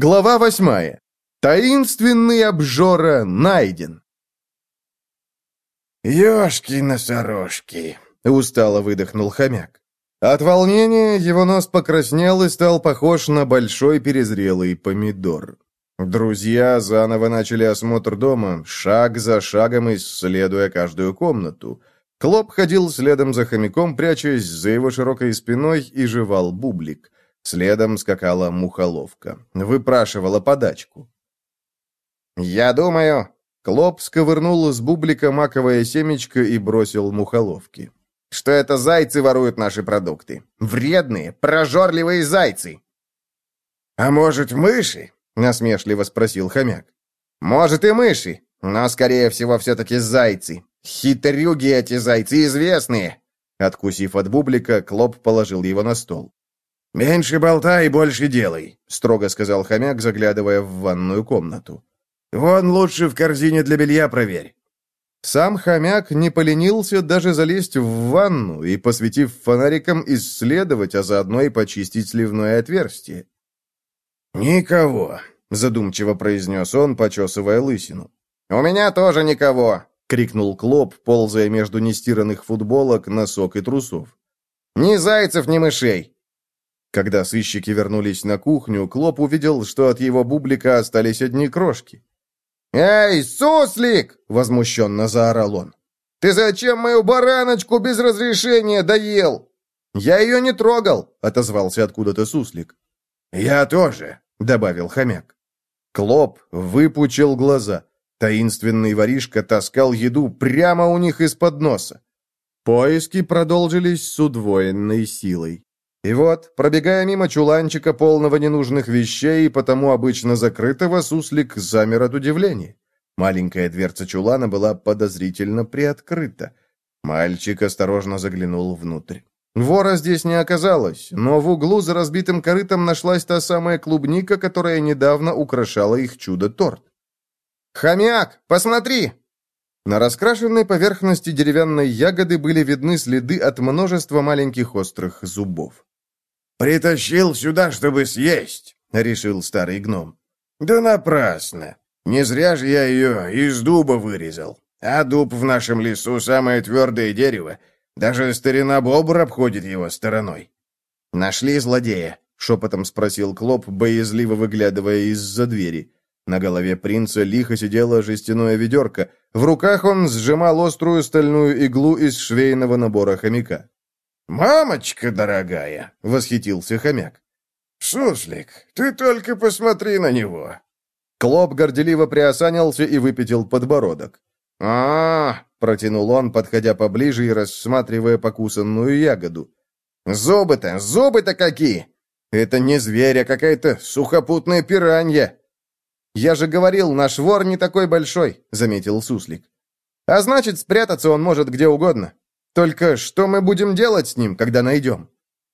Глава восьмая. Таинственный обжора найден. «Ешки-носорожки!» — устало выдохнул хомяк. От волнения его нос покраснел и стал похож на большой перезрелый помидор. Друзья заново начали осмотр дома, шаг за шагом исследуя каждую комнату. Клоп ходил следом за хомяком, прячась за его широкой спиной, и жевал бублик. Следом скакала мухоловка. Выпрашивала подачку. «Я думаю...» Клоп сковырнул с бублика маковое семечко и бросил мухоловки. «Что это зайцы воруют наши продукты? Вредные, прожорливые зайцы!» «А может, мыши?» насмешливо спросил хомяк. «Может, и мыши, но, скорее всего, все-таки зайцы. Хитрюги эти зайцы известные!» Откусив от бублика, Клоп положил его на стол. «Меньше болтай и больше делай», — строго сказал хомяк, заглядывая в ванную комнату. «Вон лучше в корзине для белья проверь». Сам хомяк не поленился даже залезть в ванну и, посветив фонариком, исследовать, а заодно и почистить сливное отверстие. «Никого», — задумчиво произнес он, почесывая лысину. «У меня тоже никого», — крикнул Клоп, ползая между нестиранных футболок, носок и трусов. «Ни зайцев, ни мышей!» Когда сыщики вернулись на кухню, Клоп увидел, что от его бублика остались одни крошки. «Эй, суслик!» — возмущенно заорал он. «Ты зачем мою бараночку без разрешения доел?» «Я ее не трогал», — отозвался откуда-то суслик. «Я тоже», — добавил хомяк. Клоп выпучил глаза. Таинственный воришка таскал еду прямо у них из-под носа. Поиски продолжились с удвоенной силой. И вот, пробегая мимо чуланчика, полного ненужных вещей и потому обычно закрытого, суслик замер от удивления. Маленькая дверца чулана была подозрительно приоткрыта. Мальчик осторожно заглянул внутрь. Вора здесь не оказалось, но в углу за разбитым корытом нашлась та самая клубника, которая недавно украшала их чудо-торт. «Хомяк, посмотри!» На раскрашенной поверхности деревянной ягоды были видны следы от множества маленьких острых зубов. «Притащил сюда, чтобы съесть», — решил старый гном. «Да напрасно. Не зря же я ее из дуба вырезал. А дуб в нашем лесу самое твердое дерево, даже старина Бобр обходит его стороной. «Нашли злодея?» — шепотом спросил Клоп, боязливо выглядывая из-за двери. На голове принца лихо сидела жестяное ведерко. В руках он сжимал острую стальную иглу из швейного набора хомяка. «Мамочка дорогая!» — восхитился хомяк. «Суслик, ты только посмотри на него!» Клоп горделиво приосанился и выпятил подбородок. а, протянул он, подходя поближе и рассматривая покусанную ягоду. «Зубы-то, зубы-то какие! Это не зверь, а какая-то сухопутная пиранья!» «Я же говорил, наш вор не такой большой», — заметил Суслик. «А значит, спрятаться он может где угодно. Только что мы будем делать с ним, когда найдем?»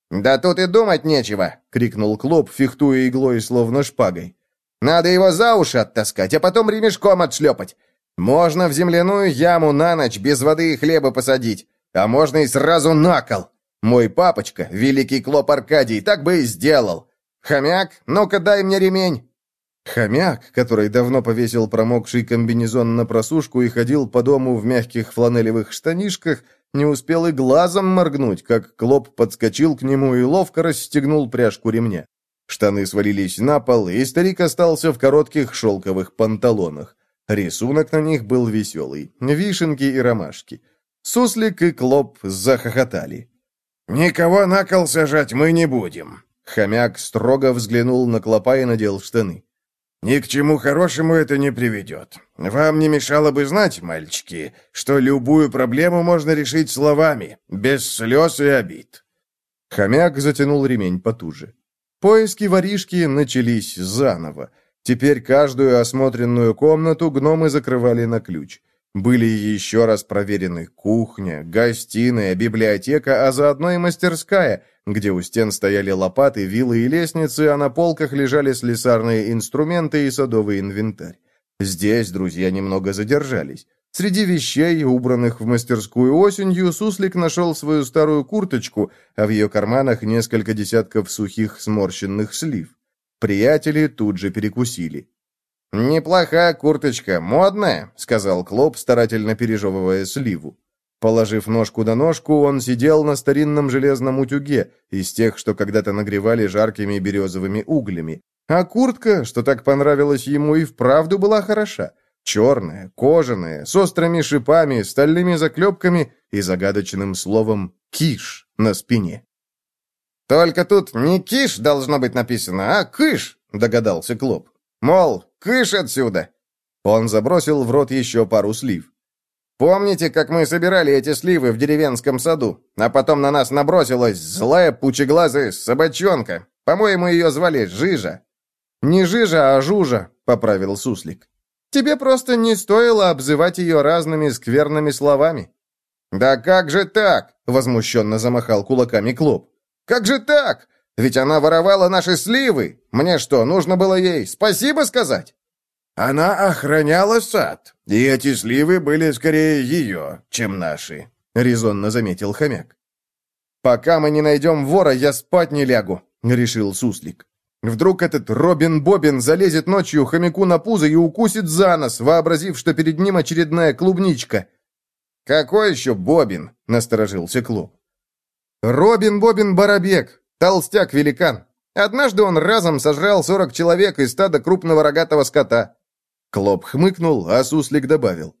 «Да тут и думать нечего!» — крикнул Клоп, фехтуя иглой, словно шпагой. «Надо его за уши оттаскать, а потом ремешком отшлепать. Можно в земляную яму на ночь без воды и хлеба посадить, а можно и сразу на кол. Мой папочка, великий Клоп Аркадий, так бы и сделал. Хомяк, ну-ка дай мне ремень». Хомяк, который давно повесил промокший комбинезон на просушку и ходил по дому в мягких фланелевых штанишках, не успел и глазом моргнуть, как Клоп подскочил к нему и ловко расстегнул пряжку ремня. Штаны свалились на пол, и старик остался в коротких шелковых панталонах. Рисунок на них был веселый. Вишенки и ромашки. Суслик и Клоп захохотали. «Никого на кол сажать мы не будем». Хомяк строго взглянул на Клопа и надел штаны. «Ни к чему хорошему это не приведет. Вам не мешало бы знать, мальчики, что любую проблему можно решить словами, без слез и обид». Хомяк затянул ремень потуже. Поиски воришки начались заново. Теперь каждую осмотренную комнату гномы закрывали на ключ. Были еще раз проверены кухня, гостиная, библиотека, а заодно и мастерская, где у стен стояли лопаты, вилы и лестницы, а на полках лежали слесарные инструменты и садовый инвентарь. Здесь друзья немного задержались. Среди вещей, убранных в мастерскую осенью, Суслик нашел свою старую курточку, а в ее карманах несколько десятков сухих сморщенных слив. Приятели тут же перекусили. «Неплохая курточка, модная», — сказал Клоп, старательно пережевывая сливу. Положив ножку на ножку, он сидел на старинном железном утюге, из тех, что когда-то нагревали жаркими березовыми углями. А куртка, что так понравилась ему, и вправду была хороша. Черная, кожаная, с острыми шипами, стальными заклепками и загадочным словом «киш» на спине. «Только тут не «киш» должно быть написано, а «кыш», — догадался Клоп. «Мол, кыш отсюда!» Он забросил в рот еще пару слив. Помните, как мы собирали эти сливы в деревенском саду, а потом на нас набросилась злая пучеглазая собачонка? По-моему, ее звали Жижа». «Не Жижа, а Жужа», — поправил Суслик. «Тебе просто не стоило обзывать ее разными скверными словами». «Да как же так?» — возмущенно замахал кулаками Клоп. «Как же так? Ведь она воровала наши сливы. Мне что, нужно было ей спасибо сказать?» Она охраняла сад, и эти сливы были скорее ее, чем наши», — резонно заметил хомяк. «Пока мы не найдем вора, я спать не лягу», — решил Суслик. «Вдруг этот Робин Бобин залезет ночью хомяку на пузо и укусит за нос, вообразив, что перед ним очередная клубничка». «Какой еще Бобин?» — насторожился Клуб. «Робин Бобин Барабек, толстяк-великан. Однажды он разом сожрал сорок человек из стада крупного рогатого скота. Клоп хмыкнул, а Суслик добавил.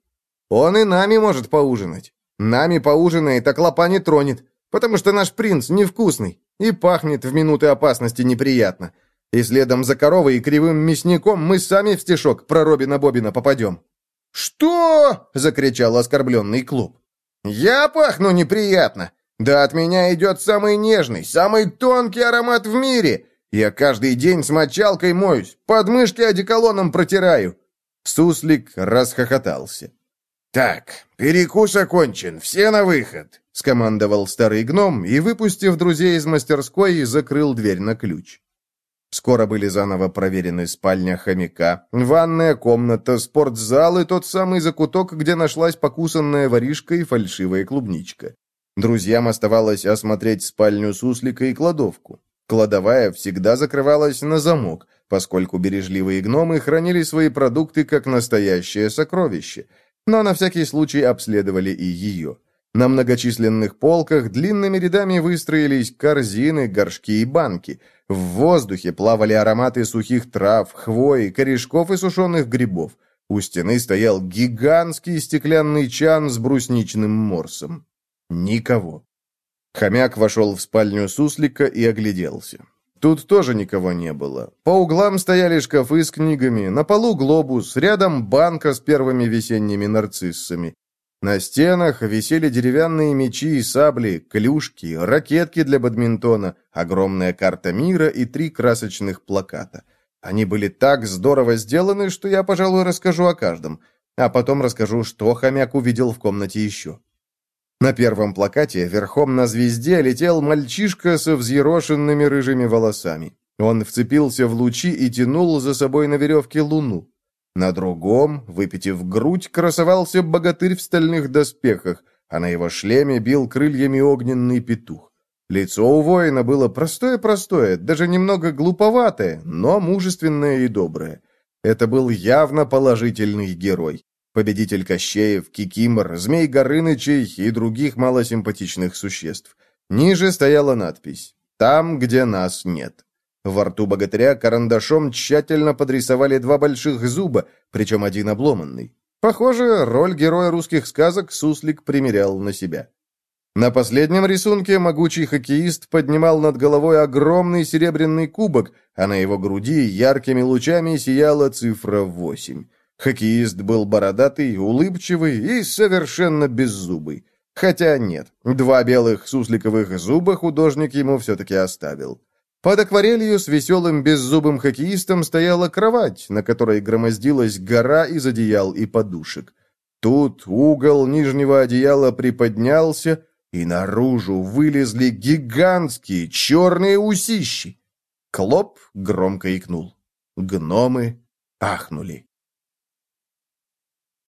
«Он и нами может поужинать. Нами поужинает, а клопа не тронет, потому что наш принц невкусный и пахнет в минуты опасности неприятно. И следом за коровой и кривым мясником мы сами в стишок про Робина Бобина попадем». «Что?» — закричал оскорбленный клуб. «Я пахну неприятно. Да от меня идет самый нежный, самый тонкий аромат в мире. Я каждый день с мочалкой моюсь, подмышки одеколоном протираю. Суслик расхохотался. «Так, перекус окончен, все на выход!» — скомандовал старый гном и, выпустив друзей из мастерской, закрыл дверь на ключ. Скоро были заново проверены спальня хомяка, ванная комната, спортзал и тот самый закуток, где нашлась покусанная воришка и фальшивая клубничка. Друзьям оставалось осмотреть спальню суслика и кладовку. Кладовая всегда закрывалась на замок, поскольку бережливые гномы хранили свои продукты как настоящее сокровище, но на всякий случай обследовали и ее. На многочисленных полках длинными рядами выстроились корзины, горшки и банки. В воздухе плавали ароматы сухих трав, хвои, корешков и сушеных грибов. У стены стоял гигантский стеклянный чан с брусничным морсом. Никого. Хомяк вошел в спальню суслика и огляделся. Тут тоже никого не было. По углам стояли шкафы с книгами, на полу глобус, рядом банка с первыми весенними нарциссами. На стенах висели деревянные мечи и сабли, клюшки, ракетки для бадминтона, огромная карта мира и три красочных плаката. Они были так здорово сделаны, что я, пожалуй, расскажу о каждом, а потом расскажу, что хомяк увидел в комнате еще. На первом плакате верхом на звезде летел мальчишка со взъерошенными рыжими волосами. Он вцепился в лучи и тянул за собой на веревке луну. На другом, выпитив грудь, красовался богатырь в стальных доспехах, а на его шлеме бил крыльями огненный петух. Лицо у воина было простое-простое, даже немного глуповатое, но мужественное и доброе. Это был явно положительный герой победитель Кощеев, Кикимор, Змей Горынычей и других малосимпатичных существ. Ниже стояла надпись «Там, где нас нет». Во рту богатыря карандашом тщательно подрисовали два больших зуба, причем один обломанный. Похоже, роль героя русских сказок Суслик примерял на себя. На последнем рисунке могучий хоккеист поднимал над головой огромный серебряный кубок, а на его груди яркими лучами сияла цифра восемь. Хоккеист был бородатый, улыбчивый и совершенно беззубый. Хотя нет, два белых сусликовых зуба художник ему все-таки оставил. Под акварелью с веселым беззубым хоккеистом стояла кровать, на которой громоздилась гора из одеял и подушек. Тут угол нижнего одеяла приподнялся, и наружу вылезли гигантские черные усищи. Клоп громко икнул. Гномы ахнули.